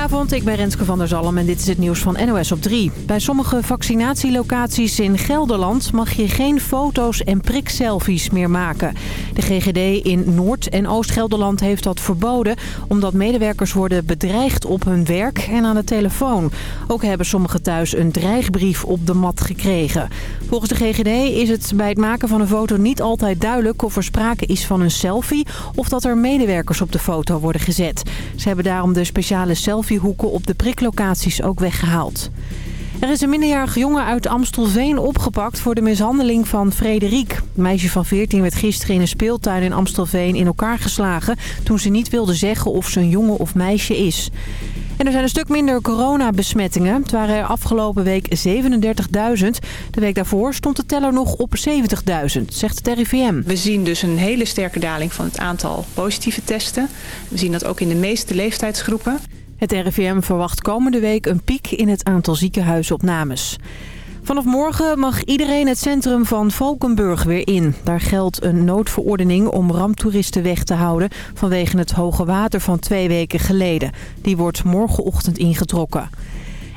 Goedenavond, ik ben Renske van der Zalm en dit is het nieuws van NOS op 3. Bij sommige vaccinatielocaties in Gelderland mag je geen foto's en prikselfies meer maken. De GGD in Noord- en Oost-Gelderland heeft dat verboden... omdat medewerkers worden bedreigd op hun werk en aan de telefoon. Ook hebben sommigen thuis een dreigbrief op de mat gekregen. Volgens de GGD is het bij het maken van een foto niet altijd duidelijk... of er sprake is van een selfie of dat er medewerkers op de foto worden gezet. Ze hebben daarom de speciale selfiehoeken op de priklocaties ook weggehaald. Er is een minderjarige jongen uit Amstelveen opgepakt voor de mishandeling van Frederik. Het meisje van 14 werd gisteren in een speeltuin in Amstelveen in elkaar geslagen... toen ze niet wilde zeggen of ze een jongen of meisje is. En er zijn een stuk minder coronabesmettingen. Het waren er afgelopen week 37.000. De week daarvoor stond de teller nog op 70.000, zegt het RIVM. We zien dus een hele sterke daling van het aantal positieve testen. We zien dat ook in de meeste leeftijdsgroepen. Het RIVM verwacht komende week een piek in het aantal ziekenhuisopnames. Vanaf morgen mag iedereen het centrum van Valkenburg weer in. Daar geldt een noodverordening om ramptoeristen weg te houden... vanwege het hoge water van twee weken geleden. Die wordt morgenochtend ingetrokken.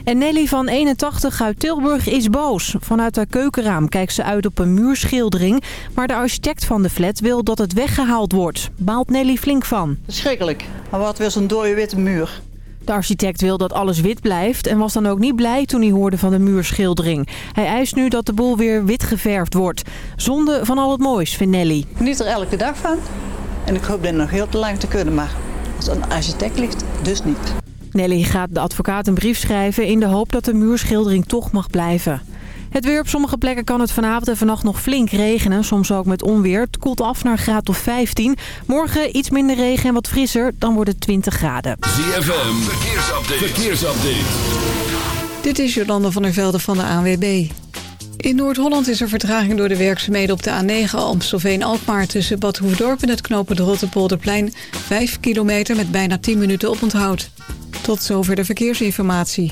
En Nelly van 81 uit Tilburg is boos. Vanuit haar keukenraam kijkt ze uit op een muurschildering... maar de architect van de flat wil dat het weggehaald wordt. Baalt Nelly flink van. Verschrikkelijk. Maar wat wil zo'n dode witte muur? De architect wil dat alles wit blijft en was dan ook niet blij toen hij hoorde van de muurschildering. Hij eist nu dat de boel weer wit geverfd wordt. Zonde van al het moois, vindt Nelly. Ik geniet er elke dag van. En ik hoop dit nog heel te lang te kunnen, maar als een architect ligt, dus niet. Nelly gaat de advocaat een brief schrijven in de hoop dat de muurschildering toch mag blijven. Het weer op sommige plekken kan het vanavond en vannacht nog flink regenen. Soms ook met onweer. Het koelt af naar graad of 15. Morgen iets minder regen en wat frisser. Dan wordt het 20 graden. ZFM, verkeersupdate. verkeersupdate. Dit is Jolanda van der Velde van de ANWB. In Noord-Holland is er vertraging door de werkzaamheden op de A9 Amstelveen-Alkmaar... tussen Bad Hoefdorp en het knooppunt Rotterpolderplein. 5 kilometer met bijna 10 minuten oponthoud. Tot zover de verkeersinformatie.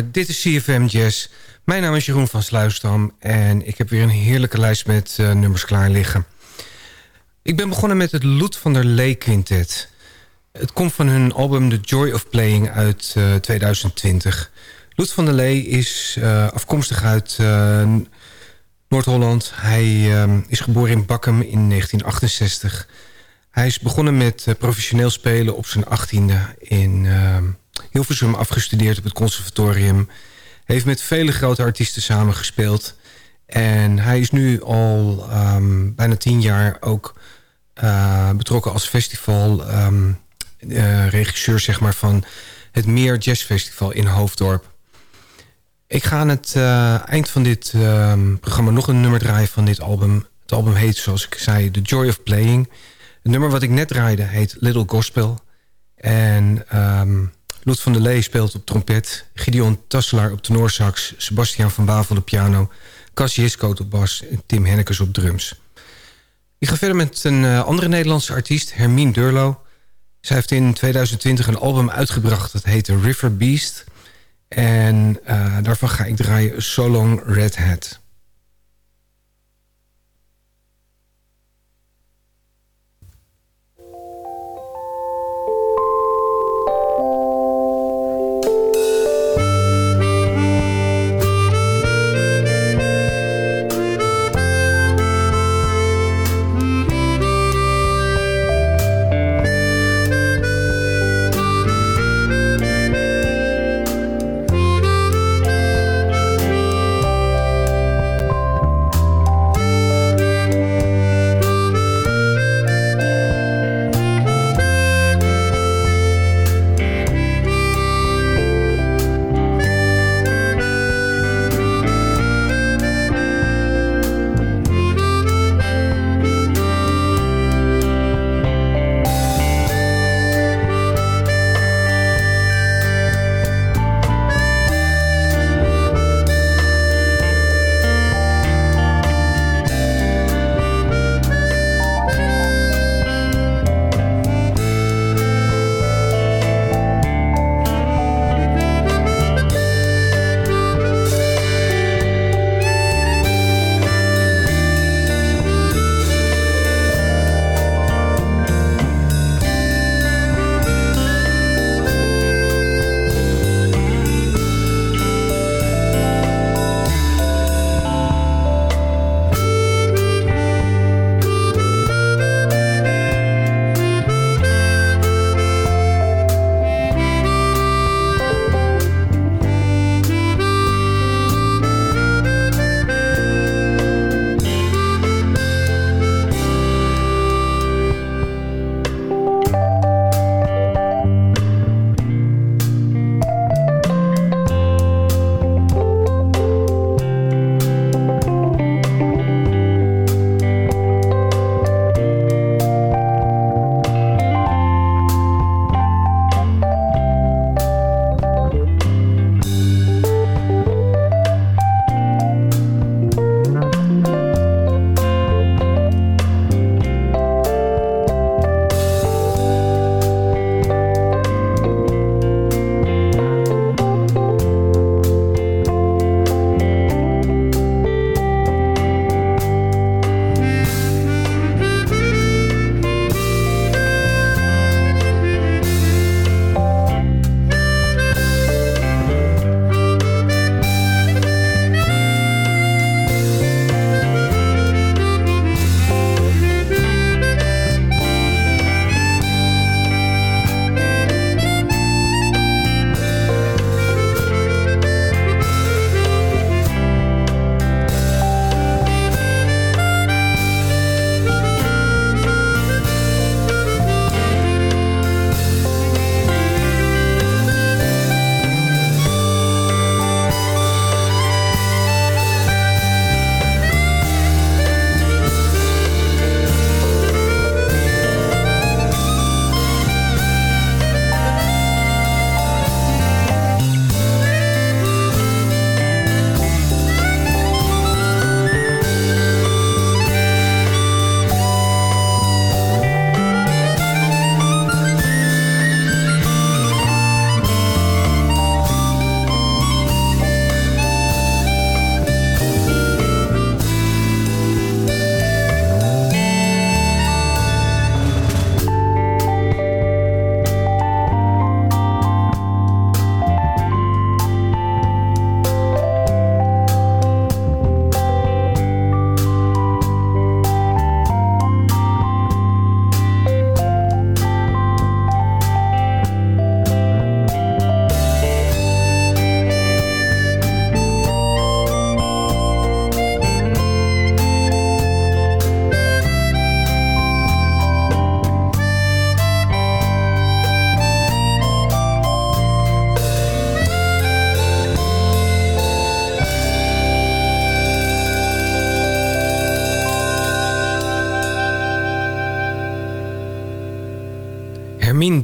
Dit is CFM Jazz. Mijn naam is Jeroen van Sluisdam en ik heb weer een heerlijke lijst met uh, nummers klaar liggen. Ik ben begonnen met het Loet van der Lee Quintet. Het komt van hun album The Joy of Playing uit uh, 2020. Loet van der Lee is uh, afkomstig uit Noord-Holland. Hij is geboren in Bakkum in 1968. Hij is begonnen met professioneel spelen op zijn achttiende in Hilversum afgestudeerd op het conservatorium. Heeft met vele grote artiesten samengespeeld. En hij is nu al um, bijna tien jaar ook uh, betrokken als festival... Um, uh, regisseur zeg maar, van het Meer Jazz Festival in Hoofddorp. Ik ga aan het uh, eind van dit um, programma nog een nummer draaien van dit album. Het album heet, zoals ik zei, The Joy of Playing. Het nummer wat ik net draaide heet Little Gospel. En... Um, Loet van der Lee speelt op trompet. Gideon Tasselaar op tenorsax. Sebastian van Bavel op piano. Cas Jiskoot op bas. En Tim Hennekes op drums. Ik ga verder met een uh, andere Nederlandse artiest, Hermine Durlo. Zij heeft in 2020 een album uitgebracht. Dat heet River Beast. En uh, daarvan ga ik draaien So Long Red Hat.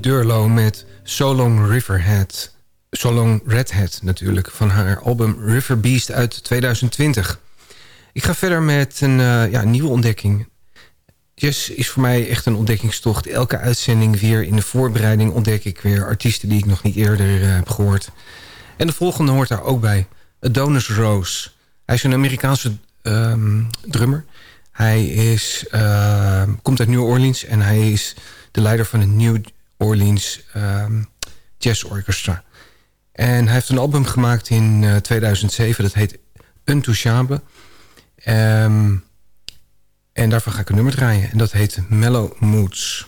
Durlo met So Long Riverhead. So Long Redhead natuurlijk, van haar album River Beast uit 2020. Ik ga verder met een uh, ja, nieuwe ontdekking. Jazz is voor mij echt een ontdekkingstocht. Elke uitzending weer in de voorbereiding ontdek ik weer artiesten die ik nog niet eerder uh, heb gehoord. En de volgende hoort daar ook bij. Adonis Rose. Hij is een Amerikaanse um, drummer. Hij is, uh, komt uit New Orleans en hij is de leider van het New Orleans um, Jazz Orchestra. En hij heeft een album gemaakt in uh, 2007, dat heet Untouchable. Um, en daarvan ga ik een nummer draaien. En dat heet Mellow Moods.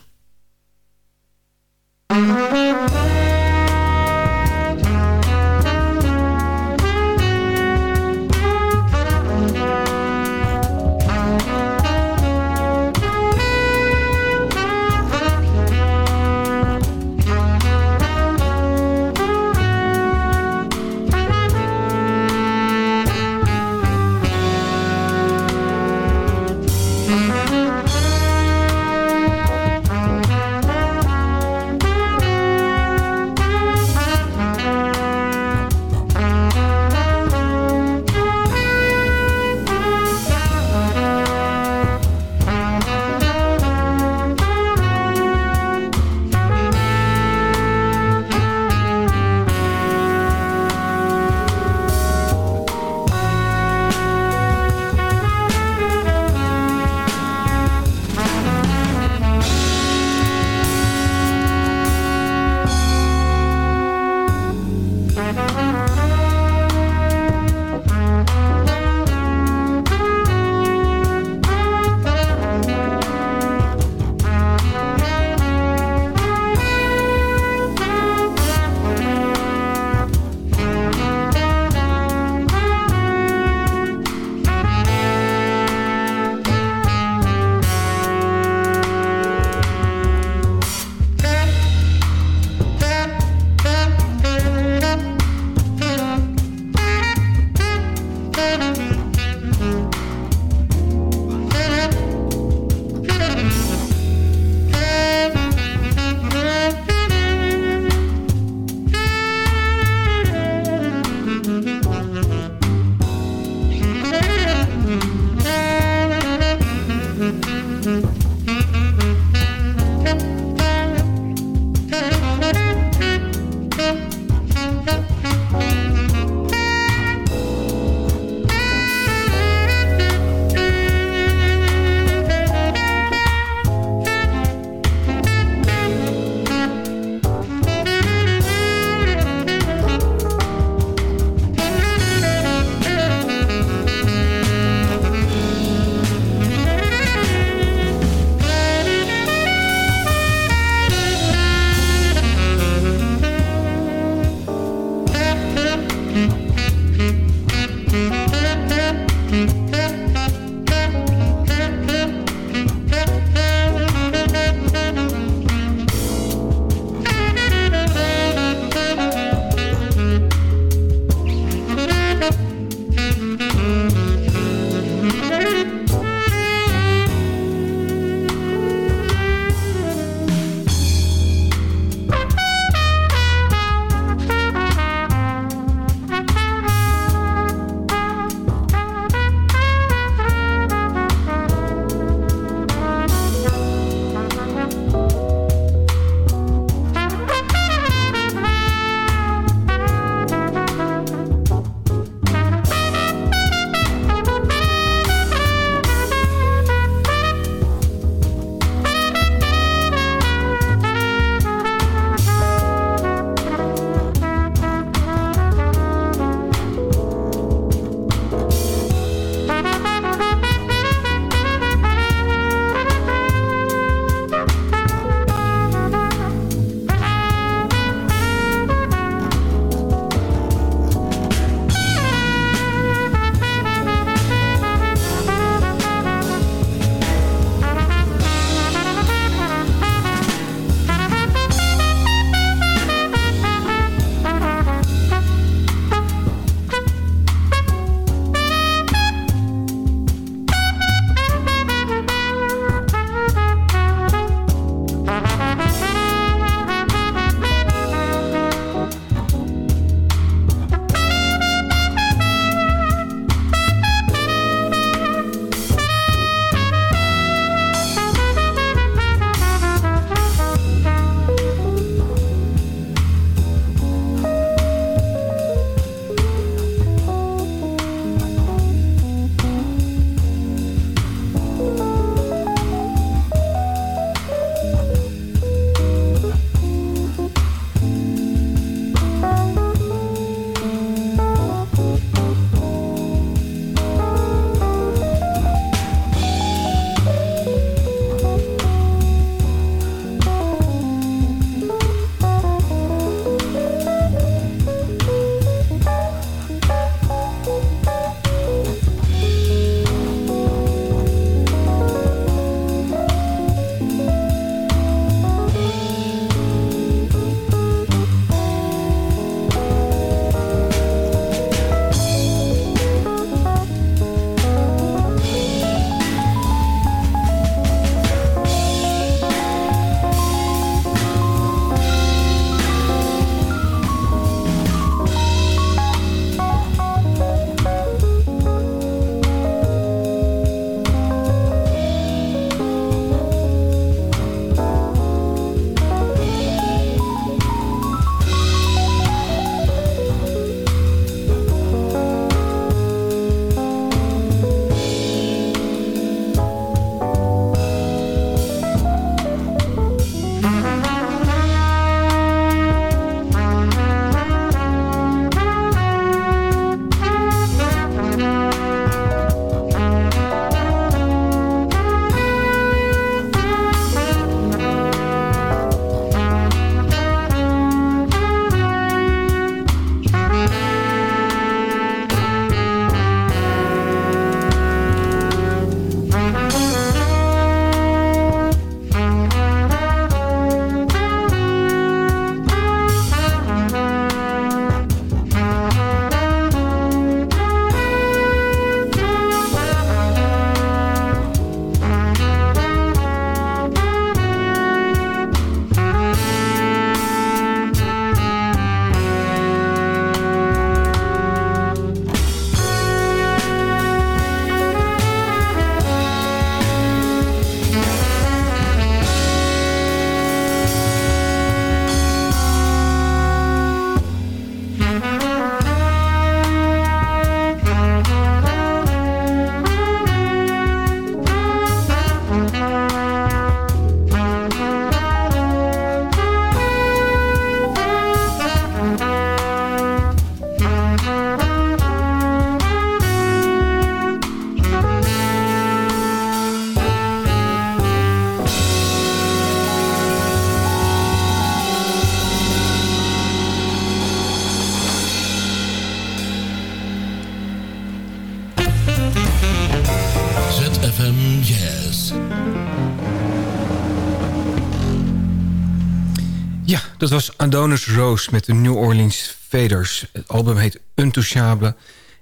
Dat was Adonis Rose met de New Orleans Faders. Het album heet Untouchable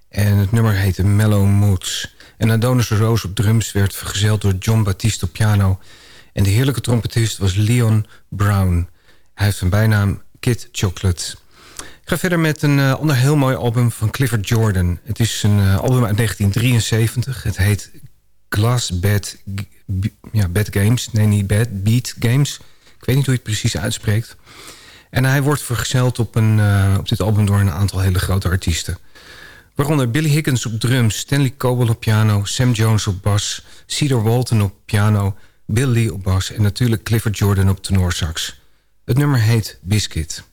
en het nummer heette Mellow Moods. En Adonis Rose op drums werd vergezeld door John Baptiste op piano. En de heerlijke trompetist was Leon Brown. Hij heeft een bijnaam Kid Chocolate. Ik ga verder met een uh, ander heel mooi album van Clifford Jordan. Het is een uh, album uit 1973. Het heet Glass Bad, ja, Bad Games. Nee, niet Bad, Beat Games. Ik weet niet hoe je het precies uitspreekt. En hij wordt vergezeld op, een, uh, op dit album door een aantal hele grote artiesten. Waaronder Billy Higgins op drums, Stanley Coble op piano... Sam Jones op bas, Cedar Walton op piano... Bill Lee op bas en natuurlijk Clifford Jordan op tenorsax. Het nummer heet Biscuit.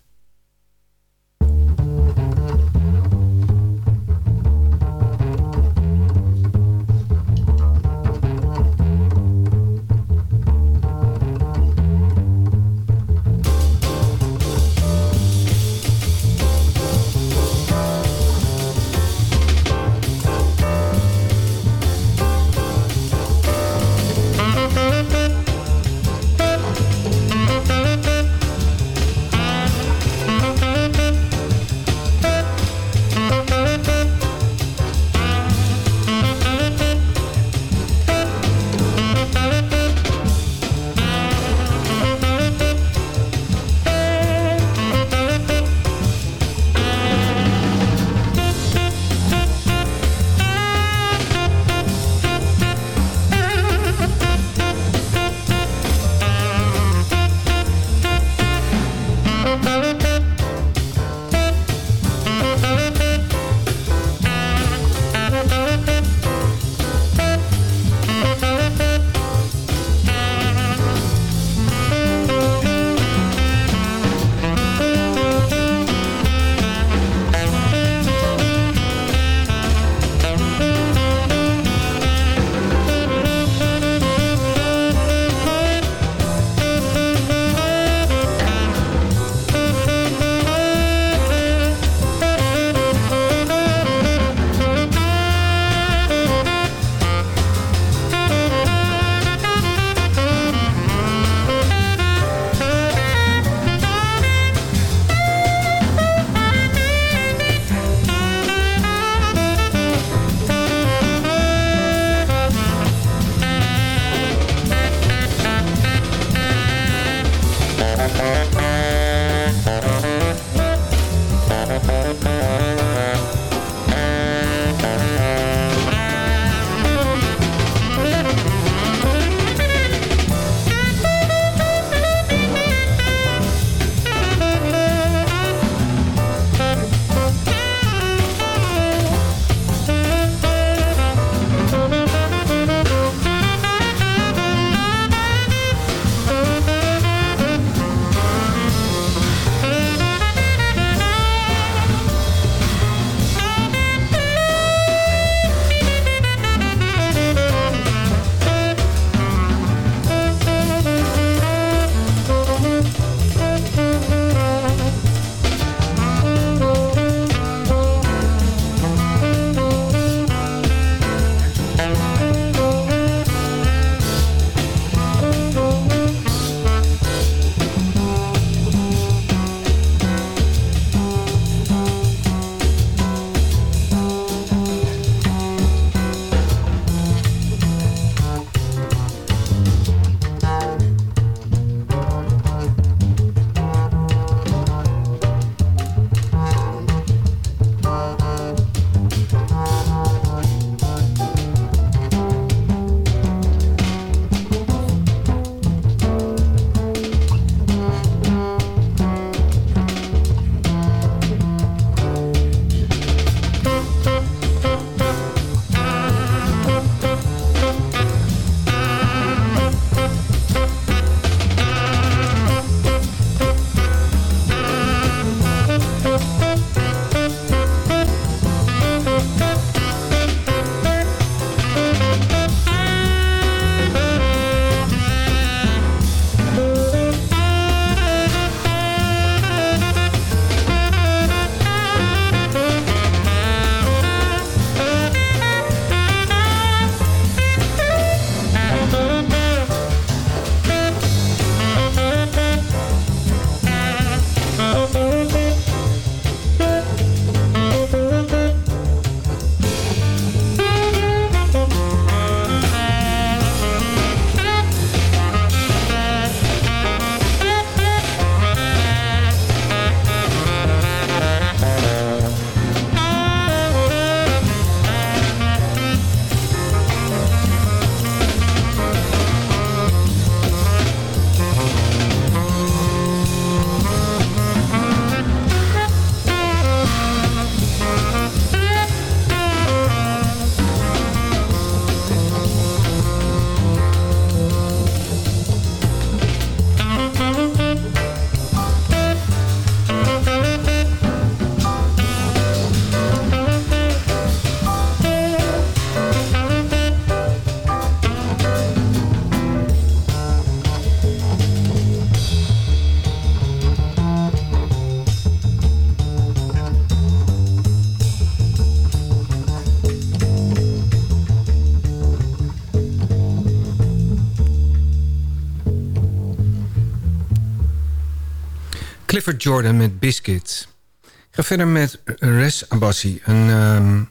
Clifford Jordan met Biscuit. Ik ga verder met Res Abbasi, een um,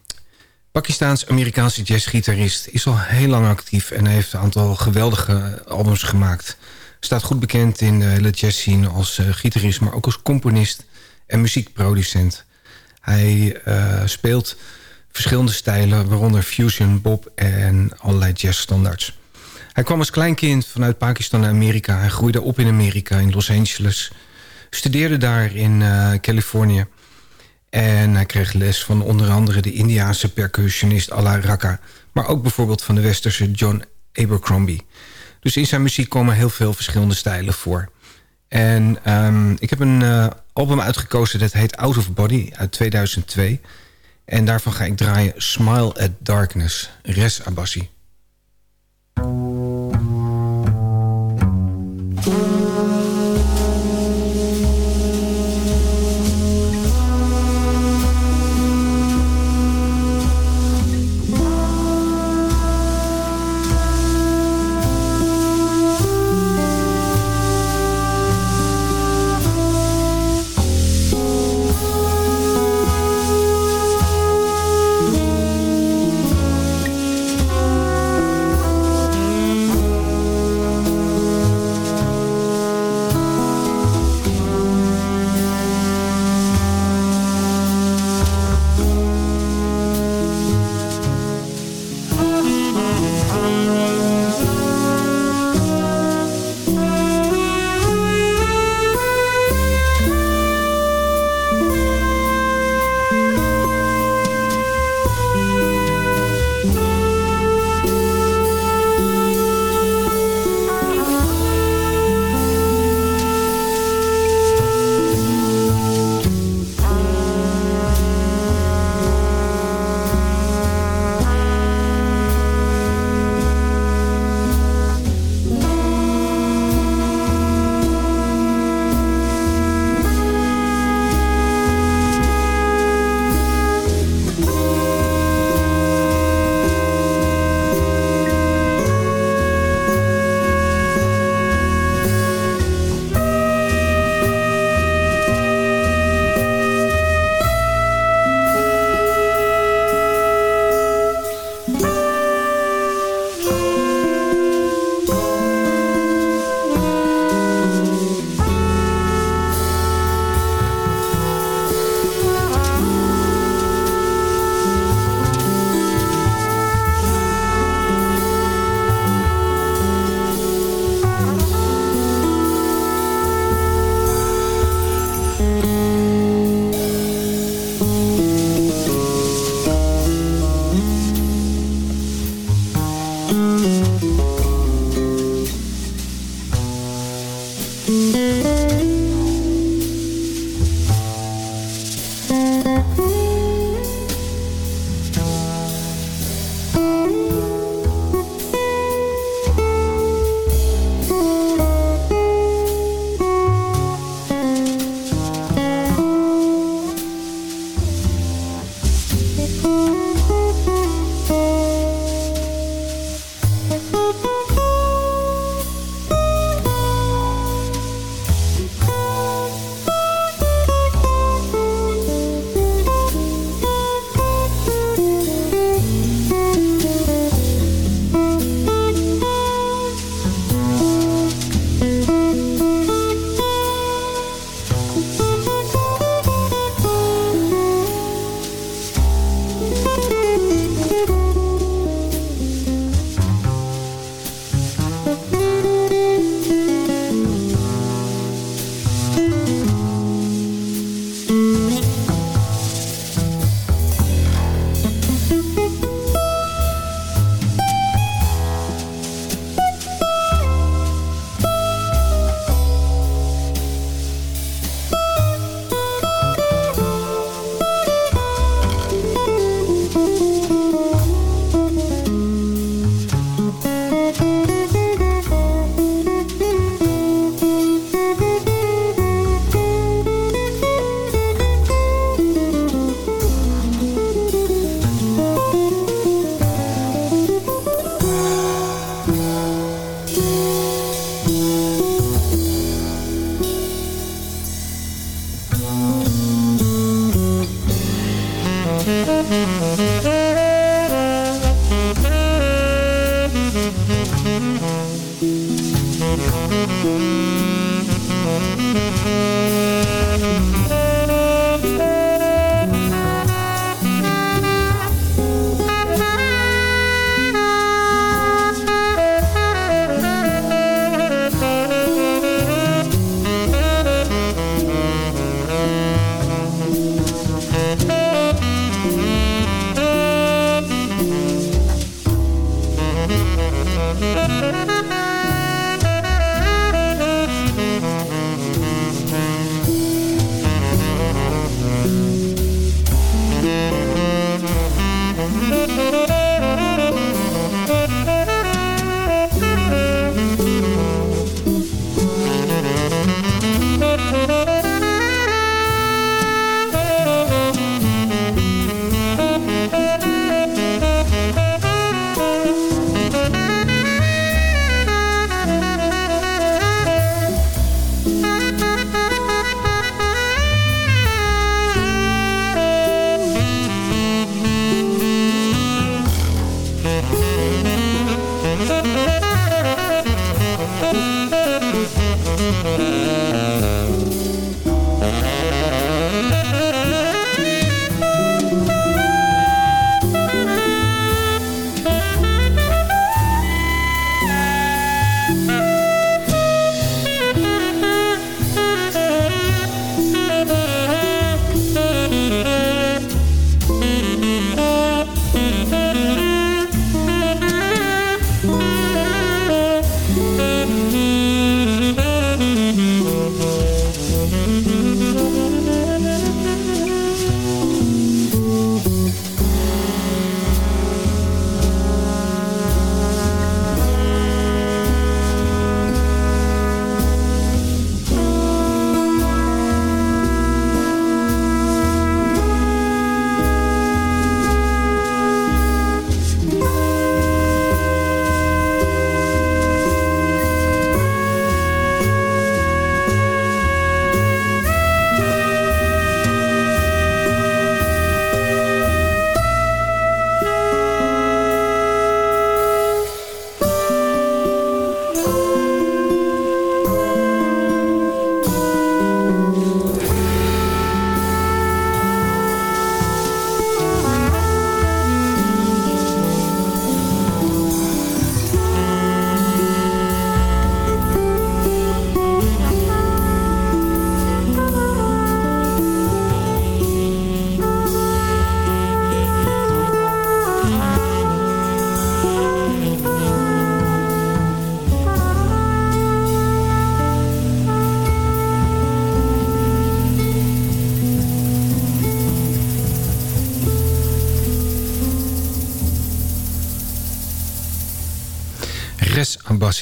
Pakistaans-Amerikaanse jazzgitarist. Is al heel lang actief en heeft een aantal geweldige albums gemaakt. Staat goed bekend in de hele jazzscene als uh, gitarist, maar ook als componist en muziekproducent. Hij uh, speelt verschillende stijlen, waaronder fusion, bop en allerlei jazzstandards. Hij kwam als kleinkind vanuit Pakistan naar Amerika. Hij groeide op in Amerika, in Los Angeles. Studeerde daar in uh, Californië. En hij kreeg les van onder andere de Indiaanse percussionist Ala Raka. Maar ook bijvoorbeeld van de westerse John Abercrombie. Dus in zijn muziek komen heel veel verschillende stijlen voor. En um, ik heb een uh, album uitgekozen dat heet Out of Body uit 2002. En daarvan ga ik draaien Smile at Darkness, Res Abassi.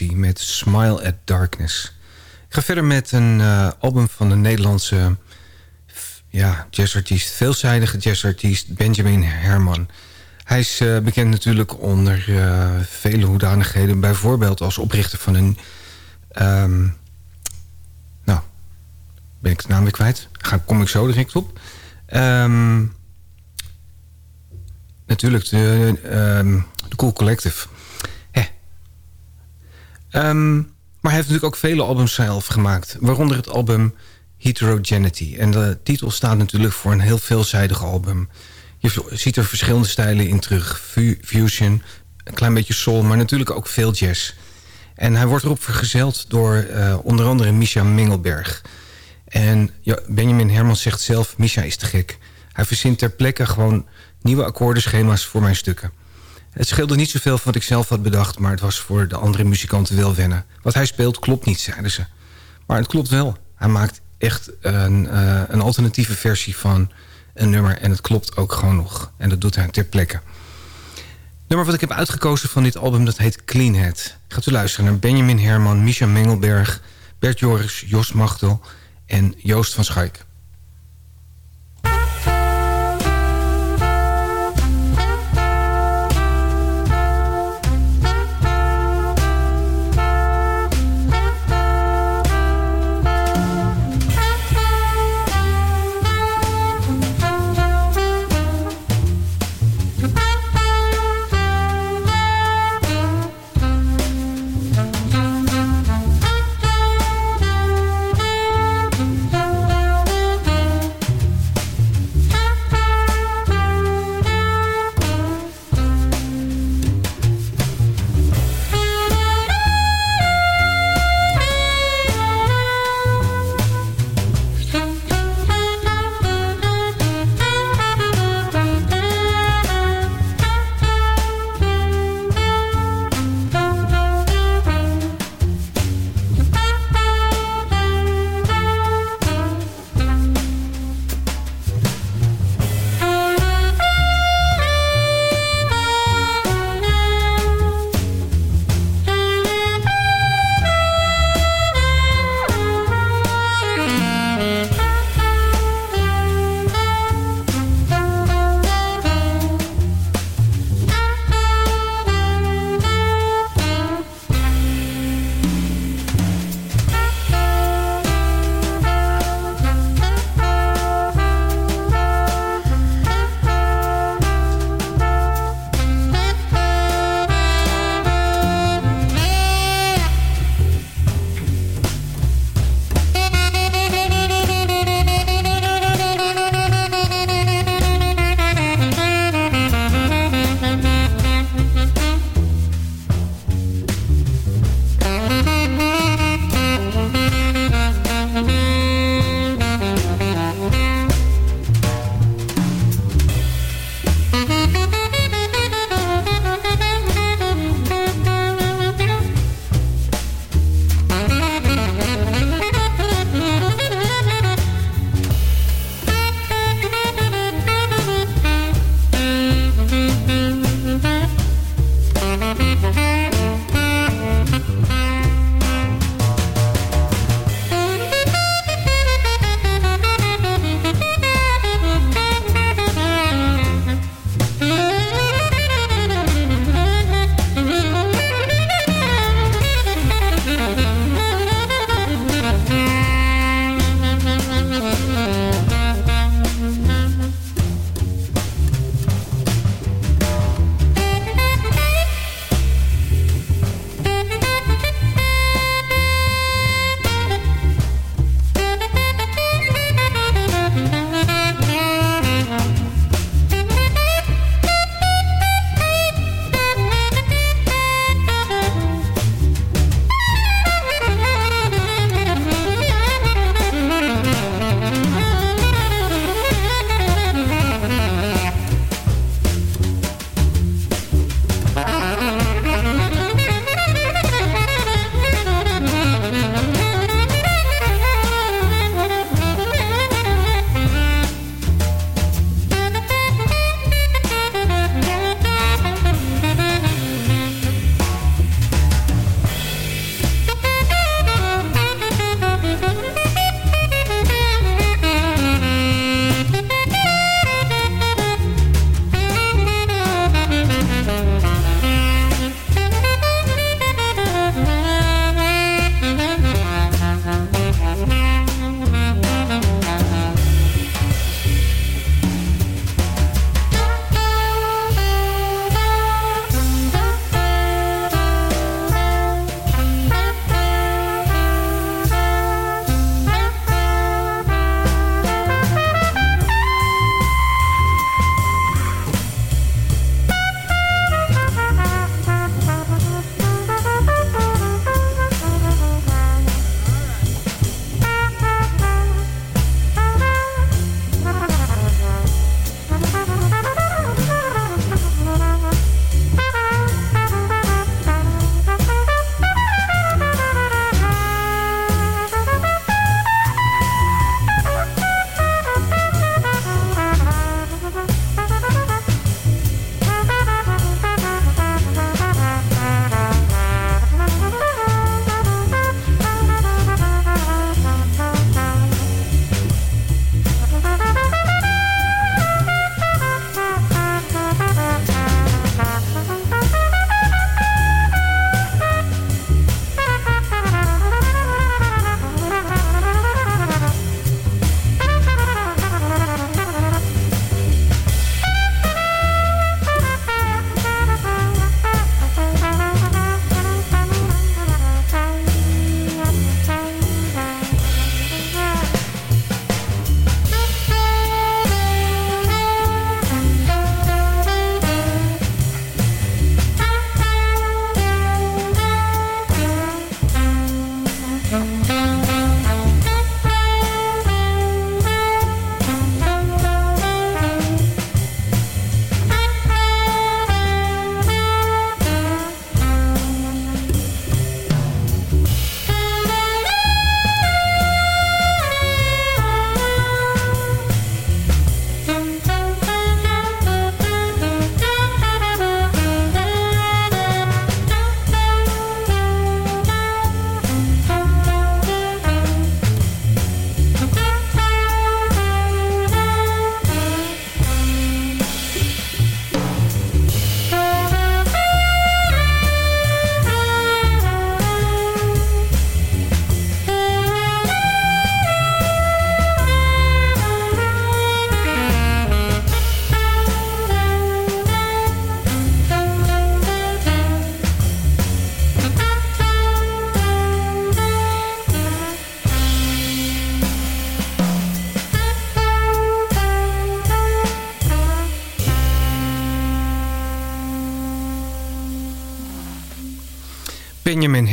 Met Smile at Darkness. Ik ga verder met een uh, album van de Nederlandse ja, jazzartiest, veelzijdige jazzartiest Benjamin Herman. Hij is uh, bekend natuurlijk onder uh, vele hoedanigheden. Bijvoorbeeld als oprichter van een... Um, nou, ben ik de naam kwijt. Ga, kom ik zo direct op. Um, natuurlijk de, um, de Cool Collective. Um, maar hij heeft natuurlijk ook vele albums zelf gemaakt. Waaronder het album Heterogeneity. En de titel staat natuurlijk voor een heel veelzijdig album. Je ziet er verschillende stijlen in terug. Fusion, een klein beetje soul, maar natuurlijk ook veel jazz. En hij wordt erop vergezeld door uh, onder andere Misha Mingelberg. En ja, Benjamin Herman zegt zelf, Misha is te gek. Hij verzint ter plekke gewoon nieuwe akkoordenschema's voor mijn stukken. Het scheelde niet zoveel van wat ik zelf had bedacht... maar het was voor de andere muzikanten wel wennen. Wat hij speelt klopt niet, zeiden ze. Maar het klopt wel. Hij maakt echt een, uh, een alternatieve versie van een nummer... en het klopt ook gewoon nog. En dat doet hij ter plekke. Het nummer wat ik heb uitgekozen van dit album... dat heet Cleanhead. Gaat u luisteren naar Benjamin Herman, Misha Mengelberg... Bert Joris, Jos Machtel en Joost van Schaik.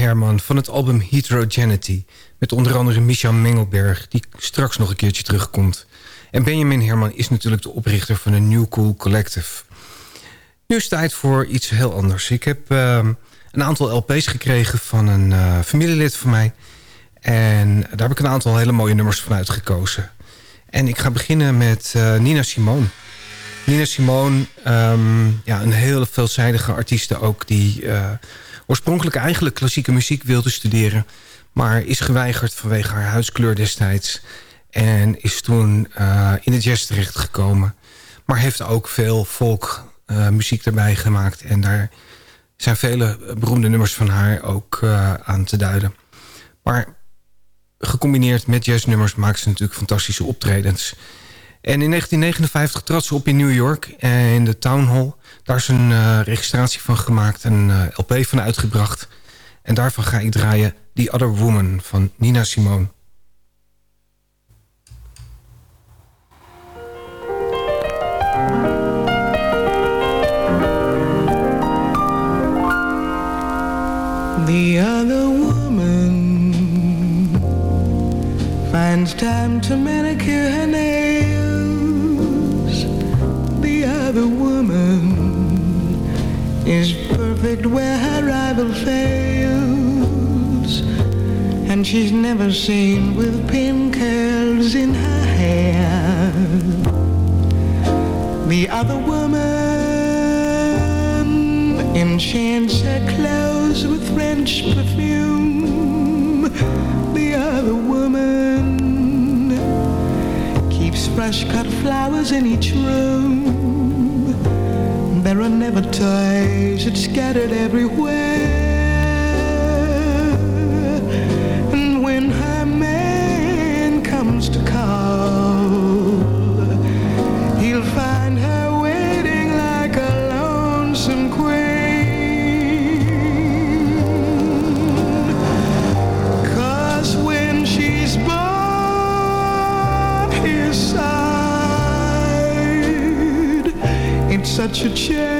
Herman van het album Heterogeneity... met onder andere Micha Mengelberg, die straks nog een keertje terugkomt. En Benjamin Herman is natuurlijk de oprichter van de New Cool Collective. Nu is tijd voor iets heel anders. Ik heb uh, een aantal LP's gekregen van een uh, familielid van mij... en daar heb ik een aantal hele mooie nummers van uitgekozen. En ik ga beginnen met uh, Nina Simone... Nina Simone, um, ja, een heel veelzijdige artieste ook... die uh, oorspronkelijk eigenlijk klassieke muziek wilde studeren... maar is geweigerd vanwege haar huidskleur destijds... en is toen uh, in de jazz terechtgekomen. Maar heeft ook veel folk uh, muziek erbij gemaakt... en daar zijn vele beroemde nummers van haar ook aan te duiden. Maar gecombineerd met jazznummers maakt ze natuurlijk fantastische optredens... En in 1959 trad ze op in New York eh, in de Town Hall. Daar is een uh, registratie van gemaakt en een uh, LP van uitgebracht. En daarvan ga ik draaien The Other Woman van Nina Simone. The other woman finds time to manicure her. Is perfect where her rival fails. And she's never seen with pin curls in her hair. The other woman enchants her clothes with French perfume. The other woman keeps fresh cut flowers in each room. There are never ties, it's scattered everywhere. And when such a change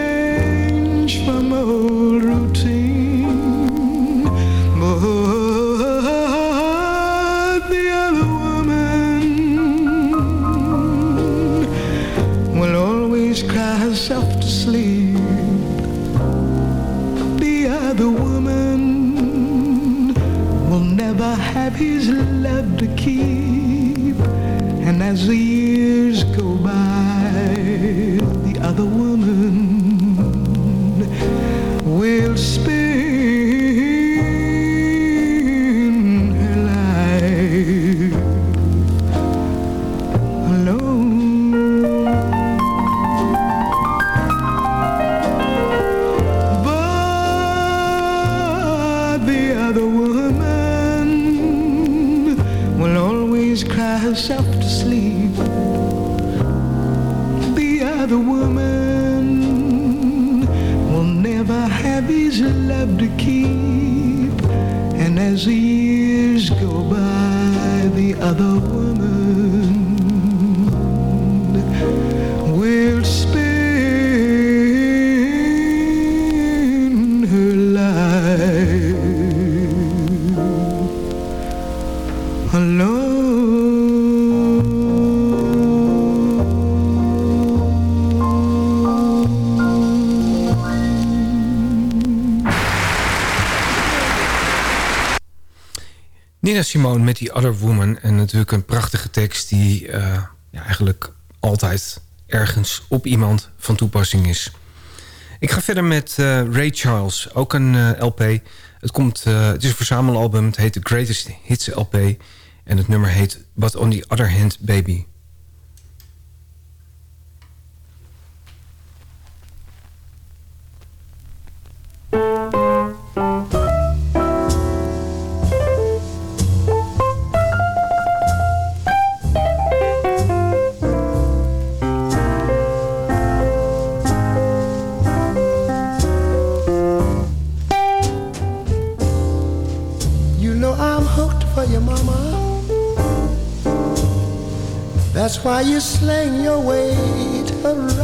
Simone met die Other Woman. En natuurlijk een prachtige tekst die uh, ja, eigenlijk altijd ergens op iemand van toepassing is. Ik ga verder met uh, Ray Charles, ook een uh, LP. Het, komt, het is een verzamelalbum, het heet The Greatest Hits LP. En het nummer heet But On The Other Hand Baby. Are you slaying your weight around?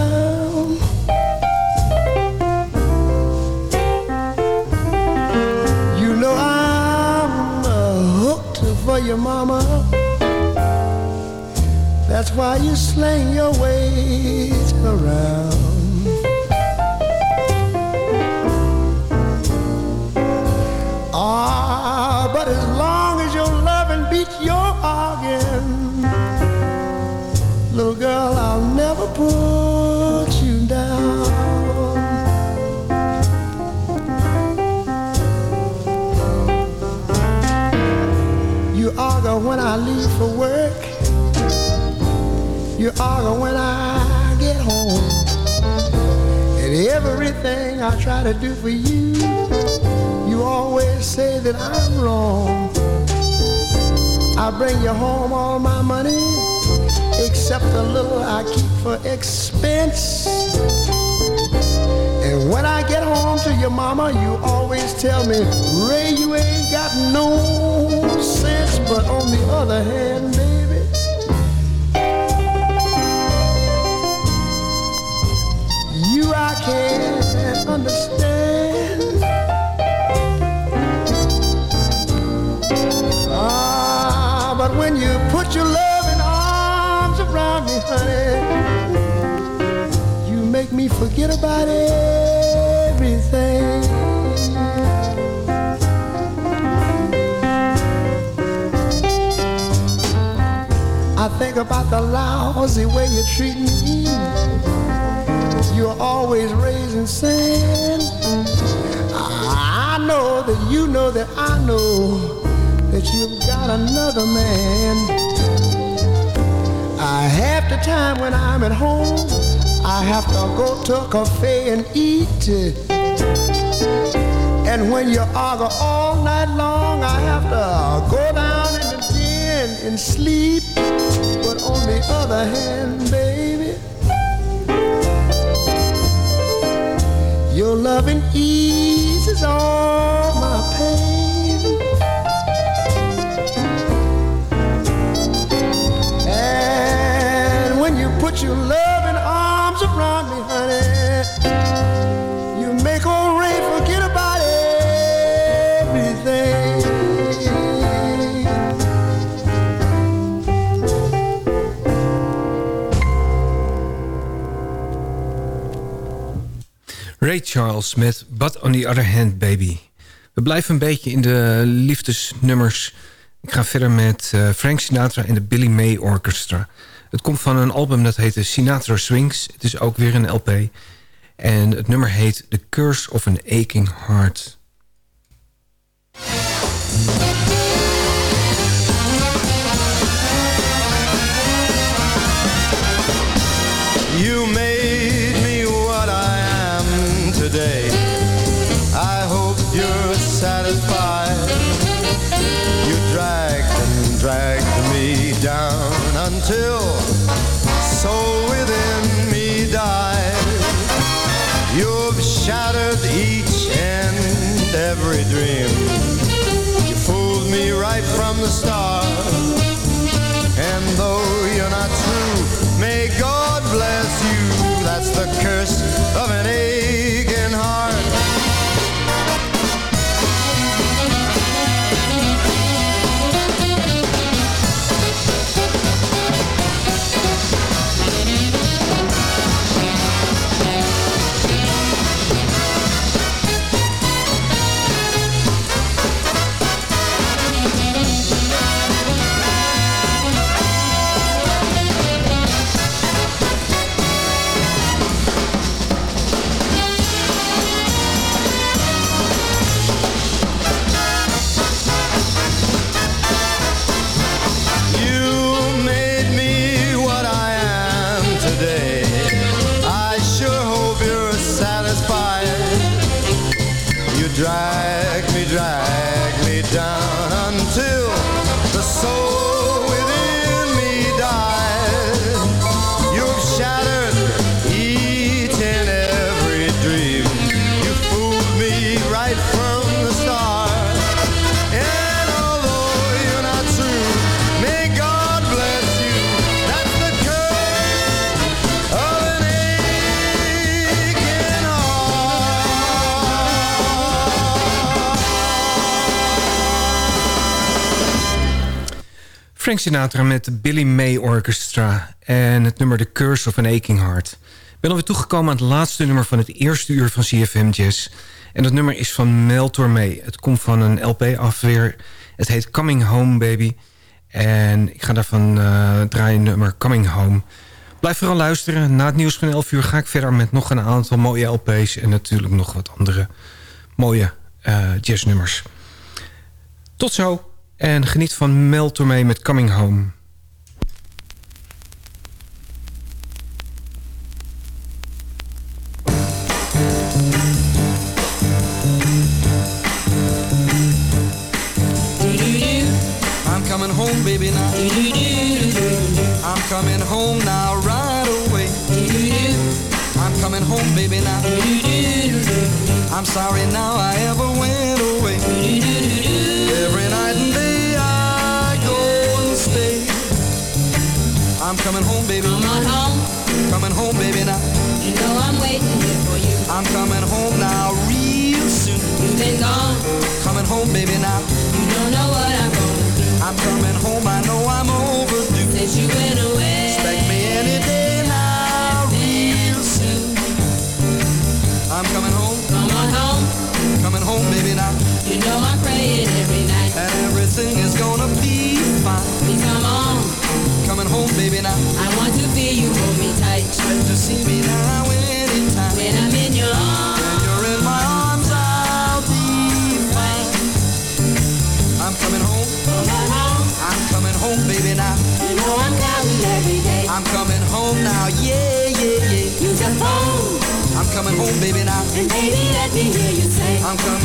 Other hand, baby, you I can't understand. Ah, but when you put your loving arms around me, honey, you make me forget about everything. Think about the lousy way you're treating me. You're always raising sand. I know that you know that I know that you've got another man. I half the time when I'm at home, I have to go to a cafe and eat. And when you argue all night long, I have to go down in the den and sleep. On the other hand, baby, your loving eases all my pain. And when you put your loving arms around me, Charles met But on the Other Hand Baby. We blijven een beetje in de liefdesnummers. Ik ga verder met eh, Frank Sinatra en de Billy May Orchestra. Het komt van een album dat heette Sinatra Swings. Het is ook weer een LP. En het nummer heet The Curse of an Aching Heart. Frank Sinatra met de Billy May Orchestra... en het nummer The Curse of an Aching Heart. Ik ben alweer toegekomen aan het laatste nummer van het eerste uur van CFM Jazz. En dat nummer is van Mel Tormé. Het komt van een LP-afweer. Het heet Coming Home Baby. En ik ga daarvan uh, draaien nummer Coming Home. Blijf vooral luisteren. Na het nieuws van 11 uur ga ik verder met nog een aantal mooie LP's... en natuurlijk nog wat andere mooie uh, jazznummers. Tot zo. En geniet van Mel Tormé met Coming Home. I'm coming home, baby, now. I'm coming home now, right away. I'm coming home, baby, now. I'm sorry now I ever I'm coming home now, real soon. You've been gone. Coming home, baby, now. You don't know what I'm going through. I'm coming home, I know I'm overdue. Since you went away. Expect me any day now, real soon. I'm coming home. Come on home. Coming home, baby, now. You know I'm praying every night. And everything is gonna be fine. Come on. Coming home, baby, now. Baby, now. And baby, let me hear you say. I'm coming